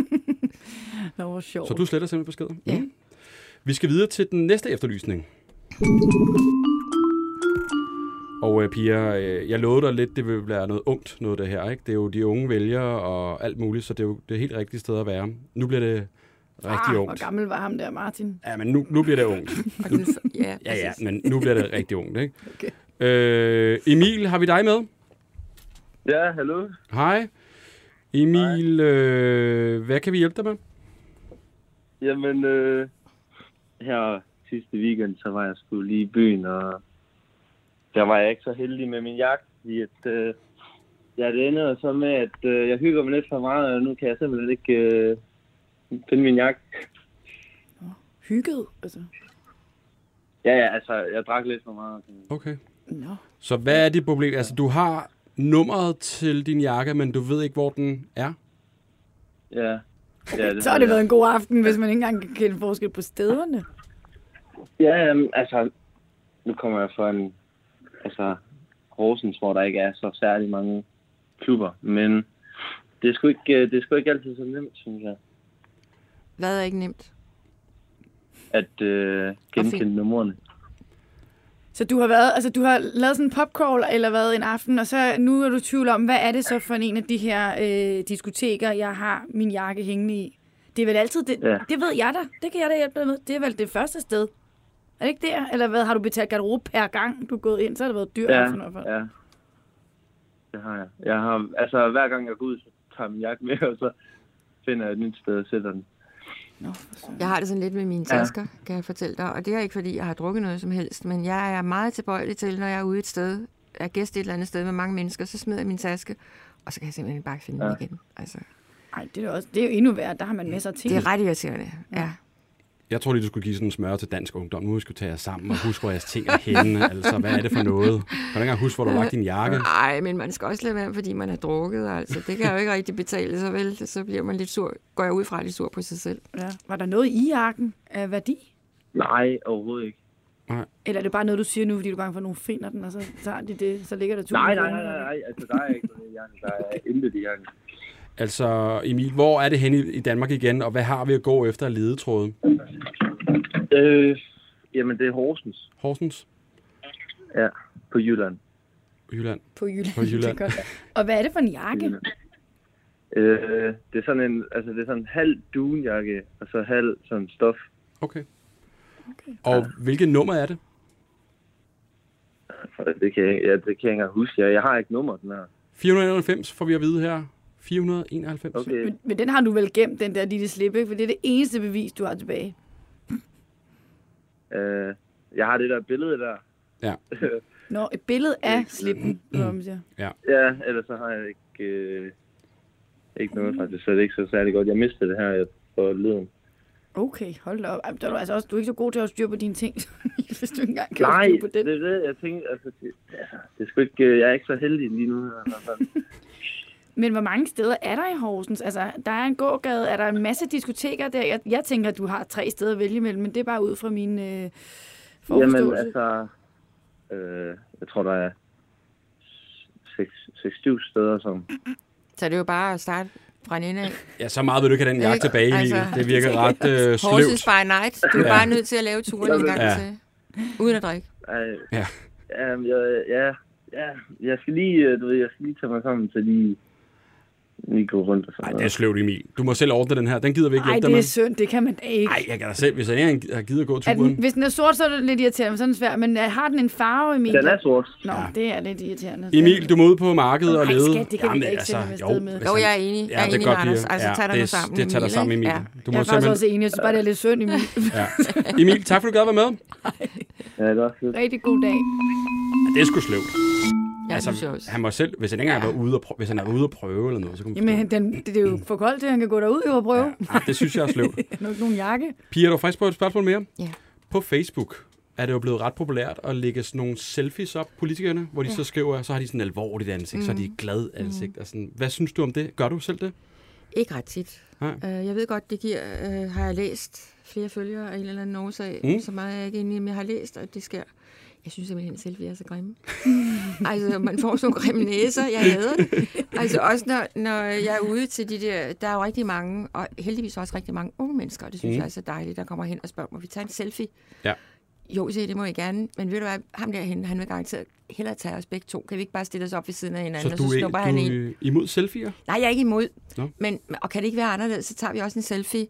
Nå, hvor sjovt. Så du sletter simpelthen beskeder? Ja. Mm. Vi skal videre til den næste efterlysning. Og øh, Pia, øh, jeg lovede dig lidt, det vil være noget ungt, noget det her. Ikke? Det er jo de unge vælgere og alt muligt, så det er jo det helt rigtige sted at være. Nu bliver det rigtig ah, hvor ungt. gammel var ham der, Martin? Ja, men nu, nu bliver det ungt. F- ja, Ja, men nu bliver det rigtig ungt, ikke? Okay. Øh, Emil, har vi dig med? Ja, hallo. Hej. Emil, øh, hvad kan vi hjælpe dig med? Jamen, øh, her sidste weekend, så var jeg sgu lige i byen, og der var jeg ikke så heldig med min jagt, fordi at, øh, ja, det endte så med, at øh, jeg hygger mig lidt for meget, og nu kan jeg simpelthen ikke øh, finde min jagt. Hygget? Altså. Ja, ja, altså, jeg drak lidt for meget. Okay. Nå. Så hvad er dit problem? Altså, du har nummeret til din jakke, men du ved ikke, hvor den er? Ja. ja Så har det været en god aften, hvis man ikke engang kan kende forskel på stederne. Ja, altså, nu kommer jeg fra en, altså, Horsens, hvor der ikke er så særlig mange klubber, men det er sgu ikke, øh, det er sgu ikke altid så nemt, synes jeg, Hvad er ikke nemt? at øh, genkende numrene. Så du har været, altså du har lavet sådan en popcall eller været en aften, og så nu er du i tvivl om, hvad er det så for en af de her øh, diskoteker, jeg har min jakke hængende i? Det er vel altid det, Ja. det ved jeg da. Det kan jeg da hjælpe dig med. Det er vel det første sted. Er det ikke der? Eller hvad, har du betalt garderobe per gang, du er gået ind? Så har det været dyrt. Ja, hvert fald. ja. Det har jeg. Jeg har, altså, hver gang jeg går ud, så tager jeg min jakke med, og så finder jeg et nyt sted og sætter den. Nå. Jeg har det sådan lidt med mine Ja. tasker, kan jeg fortælle dig. Og det er ikke, fordi jeg har drukket noget som helst, men jeg er meget tilbøjelig til, når jeg er ude et sted, er gæst et eller andet sted med mange mennesker, så smider jeg min taske, og så kan jeg simpelthen bare ikke finde den Ja. igen. Altså, Ej, det er, også, det er jo endnu værre. Der har man masser af ting. det er ret irriterende. Ja. Jeg tror lige, du skulle give sådan en smør til dansk ungdom. Nu skal tage jer sammen og huske, hvor jeres ting er henne. altså, hvad er det for noget? Kan du ikke engang huske, hvor du har lagt din jakke? Nej, men man skal også lade være, fordi man er drukket. Altså. Det kan jo ikke rigtig betale sig vel. Så bliver man lidt sur, går jeg ud fra lidt sur på sig selv. Ja. Var der noget i jakken af værdi? Nej, overhovedet ikke. Eller er det bare noget, du siger nu, fordi du er bange for, at nogen finder den, og så tager de det, så ligger der tusind Nej, nej, nej, nej, nej. Altså, der er ikke noget i jakken. Der er intet i jakken. Altså, Emil, hvor er det henne i Danmark igen, og hvad har vi at gå efter af ledetråde? Øh, jamen, det er Horsens. Horsens? Ja, på Jylland. Jylland? På Jylland. På Jylland. Det er godt. Og hvad er det for en jakke? Øh, det er sådan en, altså det er sådan en halv dunjakke, og så halv sådan stof. Okay. Og hvilket nummer er det? Og Det kan jeg, ja, det kan jeg ikke huske. Jeg, jeg har ikke nummer, den her. 491 får vi at vide her. 491. Okay. Men, men den har du vel gemt, den der lille slip, ikke? For det er det eneste bevis, du har tilbage. Øh, jeg har det der billede der. Ja. Nå, et billede af slippen, eller hvad man siger. Ja, ellers så har jeg ikke, øh, ikke noget faktisk, så det er ikke så særlig godt. Jeg mistede det her for lyden. Okay, hold da op. Ej, men der er du, altså også, du er ikke så god til at holde styr på dine ting, hvis du ikke engang kan Nej, holde styr på det den. er det, jeg tænkte, altså, det, altså, det er sgu ikke, øh, jeg er ikke så heldig lige nu. her, i hvert fald. Men hvor mange steder er der i Horsens? Altså, der er en gågade, er der en masse diskoteker der? Jeg, jeg tænker, at du har tre steder at vælge imellem, men det er bare ud fra min øh, Jamen, forforståelse. altså, øh, jeg tror, der er 6-7 steder, som... Så det er jo bare at starte fra en ende af. Ja, så meget vil du ikke have den Ikke? tilbage. Altså- Det virker ret øh, Horses sløvt. by night. Du er Ja. bare nødt til at lave turen en gang Ja. til. Uden at drikke. Ja. Ja, jeg, ja, ja, jeg skal lige, øh, du ved, jeg skal lige tage mig sammen til lige lige gå rundt og Nej, sådan det er sløvt, Emil. Du må selv ordne den her. Den gider vi ikke Ej, hjælpe dig det er med. synd, det kan man da ikke. Nej, jeg kan da selv. Hvis jeg ikke har givet at gå Er turen. den, hvis den er sort, så er det lidt irriterende, men sådan er. Men har den en farve, Emil? Den er sort. Nå, det er lidt irriterende. Emil, du må ud på markedet og Ej, lede. skat, det kan vi da ikke sende ham afsted med. hvis Jo, han- jeg er enig. Jeg er Ja, det enig er med godt, Anders. Pia. Altså, Ja, tag dig det- nu sammen, det tager dig Emil, sammen, ikke? Emil. Ja. Du Jeg må er faktisk simpelthen... også enig. Jeg synes bare, det er lidt synd, Emil. Ja. Emil, tak for, du gad være med. Ja, det er også fedt. Rigtig god dag. Ja, det er sgu sløvt. Ja, altså, det synes jeg også. han må selv, hvis han ikke engang var ude og prøve, hvis han er ude og prøve eller noget, så kunne Jamen, den, det, er jo for koldt at han kan gå derud og prøve. Ja, ah, det synes jeg er sløvt. Ja. Nok nogen jakke. Pia, er du frisk på et spørgsmål mere? Ja. På Facebook er det jo blevet ret populært at lægge sådan nogle selfies op, politikerne, hvor de ja. så skriver, så har de sådan et alvorligt ansigt, mm. så har de et glad ansigt. Mm. Altså, hvad synes du om det? Gør du selv det? Ikke ret tit. Nej. Uh, jeg ved godt, det giver, uh, har jeg læst flere følgere af en eller anden årsag, Mm. så meget er jeg ikke inde i, men jeg har læst, at det sker. Jeg synes simpelthen, at selfie er så grimme. altså, man får sådan nogle grimme næser. Jeg hader det. Altså, også når, når jeg er ude til de der... Der er jo rigtig mange, og heldigvis også rigtig mange unge mennesker, og det synes Mm. jeg er så dejligt, der kommer hen og spørger, må vi tage en selfie? Ja. Jo, jeg, det må jeg gerne. Men ved du hvad, ham derhen, han vil garanteret hellere tage os begge to. Kan vi ikke bare stille os op ved siden af hinanden, Så og så er, snupper han en? imod selfier? Nej, jeg er ikke imod. Nå. Men, og kan det ikke være anderledes, så tager vi også en selfie.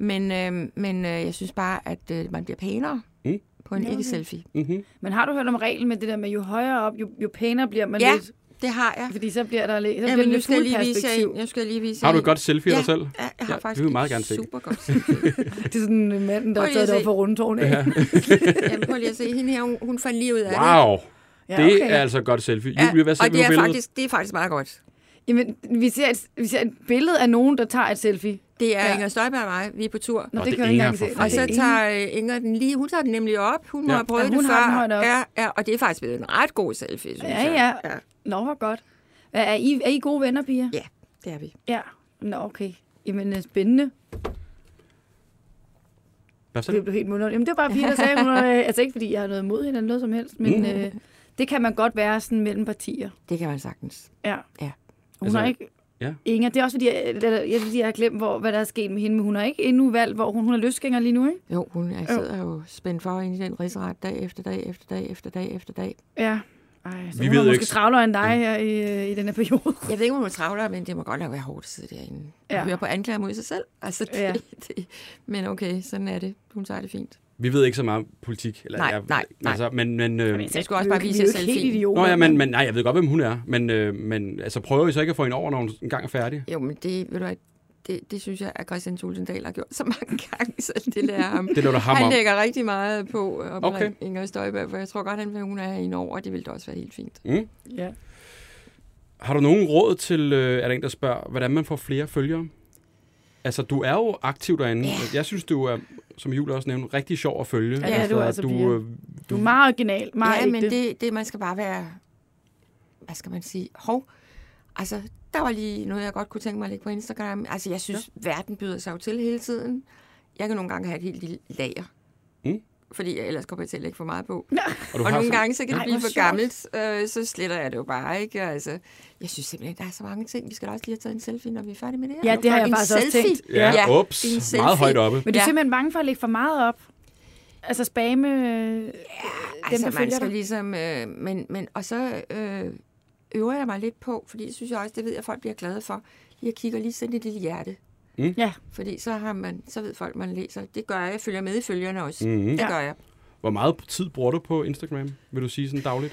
Men, øh, men øh, jeg synes bare, at øh, man bliver pænere Mm. på en Ja, okay. ikke-selfie. Mm-hmm. Men har du hørt om reglen med det der med, jo højere op, jo, jo pænere bliver man Ja. lidt? Det har jeg. Fordi så bliver der så bliver Jamen, det nu skal jeg lige vise jer. Jeg skal lige vise Har du et godt selfie af dig selv? Ja, jeg har Ja, faktisk vi vil meget et gerne se. super godt selfie. Det er sådan en mand, der har taget det op for rundtårn af. Ja. Jamen, prøv lige at se. Hende her, hun, hun fandt lige ud af det. Wow, Ja, det okay. er altså et godt selfie. Ja, Julie, hvad ser og det er, billedet? faktisk, det er faktisk meget godt. Jamen, vi ser, et, vi ser et billede af nogen, der tager et selfie. Det er Ja. ja. Inger Støjberg og mig. Vi er på tur. Nå, Og det, det kan jeg ikke engang se. Og så er tager øh, Inger den lige, hun tager den nemlig op. Hun må Ja. have prøvet Ja, hun det har før. den. Ja, ja, og det er faktisk blevet en ret god selfie, synes Ja, jeg. ja. Nå, hvor godt. Er, I, er I gode venner, piger? Ja, det er vi. Ja. Nå, okay. Jamen, øh, spændende. Hvad så? Det blev helt mundt. Jamen, det var bare piger, der sagde, hun er, øh, altså ikke fordi jeg har noget imod hende eller noget som helst, men Mm. øh, det kan man godt være sådan mellem partier. Det kan man sagtens. Ja. Ja. Hun Altså, har ikke... ja. Inger, det er også fordi, jeg, jeg, jeg, jeg har glemt, hvor, hvad der er sket med hende, men hun har ikke endnu valgt, hvor hun, hun er løsgænger lige nu, ikke? Jo, hun er, sidder jo spændt for ind i den rigsret dag efter dag efter dag efter dag efter dag. Ja. Ej, så Vi hun ved er måske ikke- travlere end dig her i, øh, i den her periode. Jeg ved ikke, om hun er travlere, men det må godt nok være hårdt at sidde derinde. Ja. Ja. Høre på anklager mod sig selv. Altså, det, Ja. ja. det, men okay, sådan er det. Hun tager det fint. Vi ved ikke så meget om politik. Eller, Nej, jeg, nej, nej. Altså, men, men, øh, Jeg skulle også bare Vi vise jer ikke helt selfie. idioter. Nå ja, men, men nej, jeg ved godt, hvem hun er. Men, øh, men altså, prøver I så ikke at få hende over, når hun engang er færdig? Jo, men det, ved du hvad, det, det synes jeg, at Christian Tulsendal har gjort så mange gange, så det lærer ham. Det lader ham Han lægger rigtig meget på at Okay. Inger Støjberg, for jeg tror godt, han vil, hun er hende over, og det ville da også være helt fint. Mm. Ja. Har du nogen råd til, øh, er der en, der spørger, hvordan man får flere følgere? Altså, du er jo aktiv derinde. Ja. Jeg synes, du er, som Julie også nævnte, rigtig sjov at følge. Ja, det er du altså, du, Pia. øh, Du er meget original, meget ja, men ægte. det, det, man skal bare være, hvad skal man sige, hov. Altså, der var lige noget, jeg godt kunne tænke mig at lægge på Instagram. Altså, jeg synes, ja. verden byder sig jo til hele tiden. Jeg kan nogle gange have et helt lille lager. Mm. Fordi jeg ellers kommer jeg til at lægge for meget på. og Og nogle sådan- gange, så kan Nej, det blive for sjovt. gammelt, øh, så sletter jeg det jo bare, ikke? Altså, jeg synes simpelthen, der er så mange ting. Vi skal da også lige have taget en selfie, når vi er færdige med det her. Ja, det har jeg fucking faktisk også selfie. tænkt. Ja, Ja, ups, en meget selfie. højt oppe. Men du er Ja. simpelthen bange for at lægge for meget op? Altså spamme øh, dem, Altså, der man skal dig? ligesom... Øh, men, men, og så øh, øver jeg mig lidt på, fordi det synes jeg også, det ved jeg, folk bliver glade for. Jeg kigger lige sådan et lille hjerte. Ja. Fordi så, har man, så ved folk, man læser. Det gør jeg. Jeg følger med i følgerne også. Mhm. Det Ja. gør jeg. Hvor meget tid bruger du på Instagram, vil du sige sådan dagligt?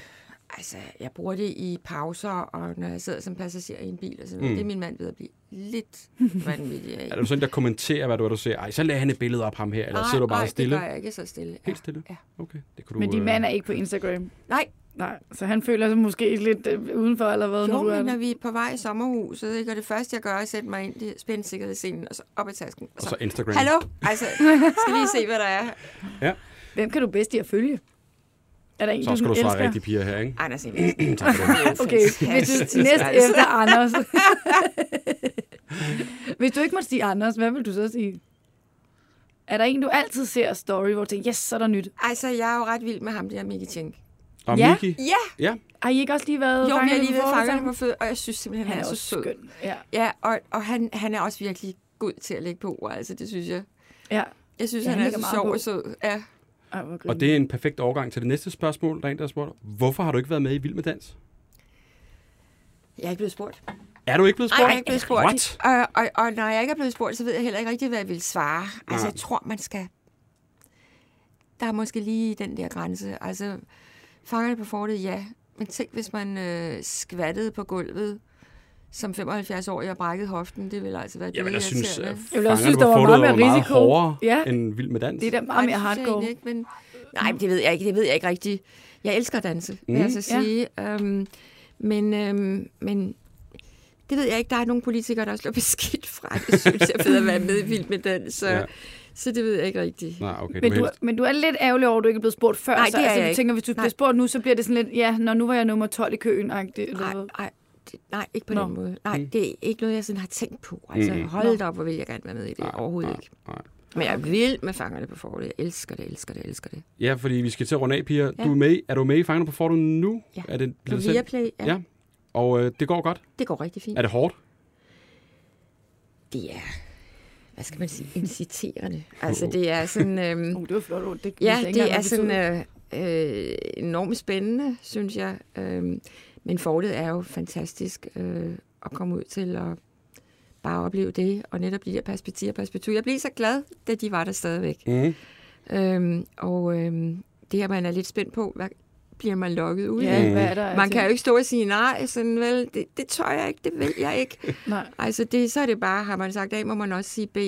Altså, jeg bruger det i pauser, og når jeg sidder som passager i en bil og sådan noget. Mm. Det er min mand ved at blive lidt vanvittig af. Er du sådan, der kommenterer, hvad du, hvad du ser? Ej, så lagde han et billede op ham her, eller sidder du bare nej, stille? det gør jeg ikke så stille. Helt stille? Ja. Okay, det kunne du... Men din øh, mand er ikke på Instagram. Nej, Nej, så han føler sig måske lidt øh, udenfor, eller hvad, når jo, du er men der. når vi er på vej i sommerhuset, ikke? og det første, jeg gør, er at sætte mig ind i spændsikkerhedsscenen, og så op i tasken. Og Og så, så Instagram. hallo? Altså, skal lige se, hvad der er. Hvem kan du bedst i at følge? Er der en, Så skal du sådan svare rigtig piger her, ikke? Anders Emilsen. Tak for det. Okay, hvis du næst efter Anders. hvis du ikke må sige Anders, hvad vil du så sige? Er der en, du altid ser story, hvor du tænker, yes, så er der nyt? Altså, jeg er jo ret vild med ham der, Miki Tjenk. Og Ja. Miki? Ja, Ja. Har I ikke også lige været jo, vi har lige været sammen? på fød, og jeg synes simpelthen, Han er så også sød. skøn. Ja. Ja, og, og han, han er også virkelig god til at lægge på, altså, det synes jeg. ja. Jeg synes, Ja, han han er så sjov og sød. Ja. Og det er en perfekt overgang til det næste spørgsmål. Der er en, der har spurgt, hvorfor har du ikke været med i Vild med Dans? Jeg er ikke blevet spurgt. Er du ikke blevet Nej, spurgt? jeg er ikke blevet spurgt. What? Og, og, og når jeg ikke er blevet spurgt, så ved jeg heller ikke rigtig, hvad jeg vil svare. Altså, jeg tror, man skal... Der er måske lige den der grænse. Altså, fangerne på fortet, ja. Men tænk, hvis man øh, skvattede på gulvet som 75-årig og brækkede hoften. Det ville altså være Jeg vil da synes, dødirriterende. at Jeg vil også synes, der var meget mere var meget risiko. hårdere Ja. end Vild med Dans. Det er da meget mere det synes jeg hardcore. Ikke, men, nej, det ved jeg ikke. Det ved jeg ikke rigtigt. Jeg elsker at danse, vil Mm. jeg så Ja. sige. Øhm, men, øhm, men det ved jeg ikke. Der er nogle politikere, der slår beskidt fra. Det synes jeg er fedt at være med i Vild med Dans. Så, Ja. Så det ved jeg ikke rigtigt. Nej, okay. Men du du, helst. men du er lidt ærgerlig over, at du ikke er blevet spurgt før. Nej, så, det er altså, jeg ikke. tænker, hvis du bliver Nej. spurgt nu, så bliver det sådan lidt, ja, når nu var jeg nummer 12 i køen. Nej, nej, det, nej, ikke på Nå. den måde. Nej, Mm. det er ikke noget, jeg sådan har tænkt på. Altså, Mm. hold da op, hvor vil jeg gerne være med i det. Nej, Overhovedet nej, ikke. nej. Men jeg er vild med fangerne på fortet. Jeg elsker det, elsker det, elsker det. Ja, fordi vi skal til at runde af, Pia. Ja. Du er, med, er du med i Fangerne på Fortet nu? Ja. Er det, På bliver? Viaplay, ja. Ja. Og øh, det går godt? Det går rigtig fint. Er det hårdt? Det er, hvad skal man sige, inciterende. Altså, det er sådan... Øhm, Uh, det var flot ord. Det Ja, det engang, er sådan øh, øh, enormt spændende, synes jeg. Øhm, men fortet er jo fantastisk øh, at komme ud til og bare opleve det, og netop de der perspektiver. perspektiver. Jeg blev så glad, da de var der stadigvæk. Mm. Øhm, og øhm, det her, man er lidt spændt på, hvad bliver man lukket ud Ja, af? hvad er der? Man kan jo ikke stå og sige nej, sådan vel, det, det tør jeg ikke, det vil jeg ikke. Nej. Altså, det, så er det bare, har man sagt A, må man også sige B.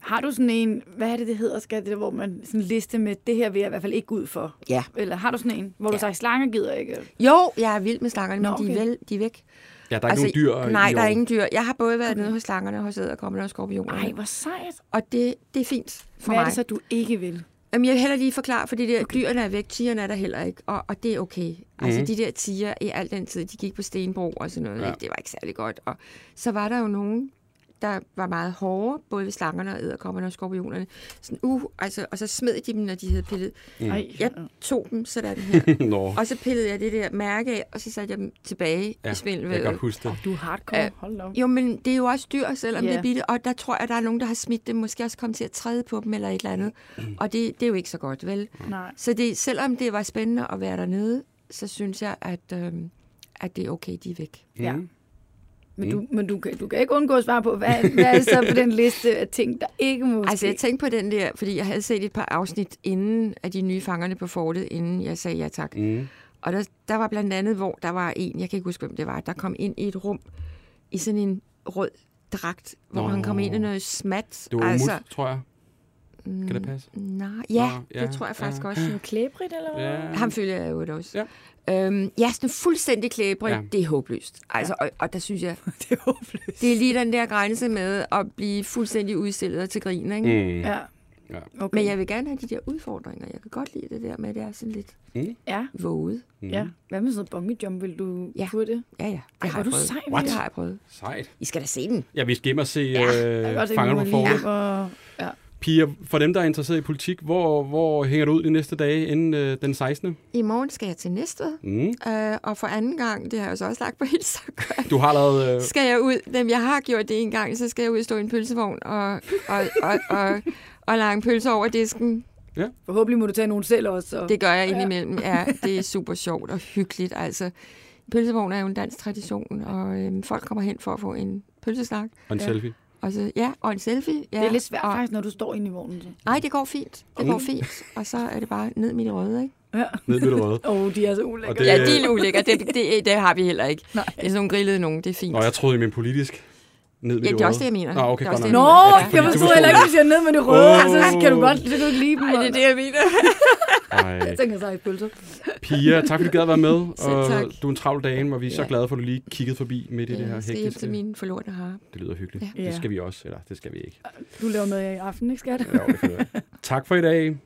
Har du sådan en, hvad er det, det hedder, skal det, der, hvor man sådan en liste med, det her vil jeg i hvert fald ikke ud for? Ja. Eller har du sådan en, hvor du Ja. siger, slanger gider ikke? Jo, jeg er vild med slangerne, men Nå, de, er okay. vel, de er væk. Ja, der er altså, ikke nogen dyr Nej, i der er ingen dyr. Jeg har både været okay. nede hos slangerne, hos æderkommerne og skorpionerne. Nej, hvor sejt. Og det, det er fint for Hvad er mig. det så, du ikke vil? Jamen, jeg vil heller lige forklare, fordi det, okay. dyrene er væk, tigerne er der heller ikke, og, og det er okay. Altså, Mhm. de der tiger i al den tid, de gik på Stenbro og sådan noget, Ja. ja. det var ikke særlig godt. Og så var der jo nogen, der var meget hårde, både ved slangerne og æderkommerne og skorpionerne. Sådan, uh, altså, og så smed de dem, når de havde pillet. Mm. Nej. Jeg tog dem sådan her, Nå, og så pillede jeg det der mærke af, og så satte jeg dem tilbage ja, i jeg kan godt huske det. Du er hardcore. Ja. Hold op. Jo, men det er jo også dyr, selvom yeah. det er bitte, og der tror jeg, der er nogen, der har smidt dem, måske også kommet til at træde på dem eller et eller andet. Og det, det er jo ikke så godt, vel? Nej. Så det, selvom det var spændende at være dernede, så synes jeg, at, øhm, at det er okay, de er væk. Ja. Mm. Men, du, men du, kan, du kan ikke undgå at svare på, hvad, hvad er så på den liste af ting, der ikke må Altså, jeg tænkte på den der, fordi jeg havde set et par afsnit inden af de nye fangerne på fortet, inden jeg sagde ja tak. Mm. Og der, der var blandt andet, hvor der var en, jeg kan ikke huske, hvem det var, der kom ind i et rum i sådan en rød dragt, hvor Nå. han kom ind i noget smat. Det var altså, umut, tror jeg. mm, Kan det passe? Nej, ja, Nå, det tror jeg faktisk ja. også. En klæbrigt, eller hvad? Ja. Ham følger jeg jo også. Ja. Øhm, ja, sådan fuldstændig klæbrig, Ja. ja. det er håbløst. Altså, og, og der synes jeg, Det er håbløst. det er lige den der grænse med at blive fuldstændig udstillet og til grin, ikke? Mm. Mm. Ja. Ja. Okay. Men jeg vil gerne have de der udfordringer. Jeg kan godt lide det der med, at det er sådan lidt Ja, våget. Mm. ja. Hvad med sådan noget jump? Vil du Ja. få det? Ja, ja, det Ej, har du sej, What? Det har jeg prøvet. Sejt. I skal da se den. Ja, vi skal hjem og se Ja, øh, at på hjem og... Ja. Pia, for dem, der er interesseret i politik, hvor, hvor hænger du ud de næste dage inden øh, den 16. I morgen skal jeg til Næstved, Mm. øh, og for anden gang, det har jeg jo så også lagt på Instagram, Du har lavet... Øh, skal jeg ud, dem jeg har gjort det en gang, så skal jeg ud og stå i en pølsevogn og, og, og, og, og lage en pølse over disken. Forhåbentlig må du tage nogen selv også. Så. Det gør jeg indimellem. Ja, det er super sjovt og hyggeligt. Altså, pølsevogn er jo en dansk tradition, og øhm, folk kommer hen for at få en pølsesnak. og en Ja. selfie. Og så, ja, og en selfie. Ja, det er lidt svært og, faktisk, når du står inde i vognen. Så. Nej, det går fint. Det går fint. Og så er det bare ned midt i røde, ikke? Ja. Ned ved det røde. Åh, oh, de er så ulækre. Og det- Ja, de er ulækre. Det, det, det har vi heller ikke. Nej. Det er sådan nogle grillede nogen. Det er fint. Nå, jeg troede, I mente politisk. Ned ved Ja, det det er også det, jeg mener. Nå, okay, Det er også det. Nå, Ja, jeg du forstod heller ikke, det. hvis jeg er ned med det røde. Oh. Så kan du godt, så kan du ikke lide dem. Ej, det er det, jeg mener. Ej. Jeg tænker så i pølser. Pia, tak fordi du gad at være med. Og tak. du er en travl dame, og vi er så Ja. glade for, at du lige kiggede forbi midt i det her Jeg skal hektiske. til min forlorte har. Det lyder hyggeligt. Ja. Det skal vi også, eller det skal vi ikke. Du laver med i aften, ikke skat? Ja, det tak for i dag.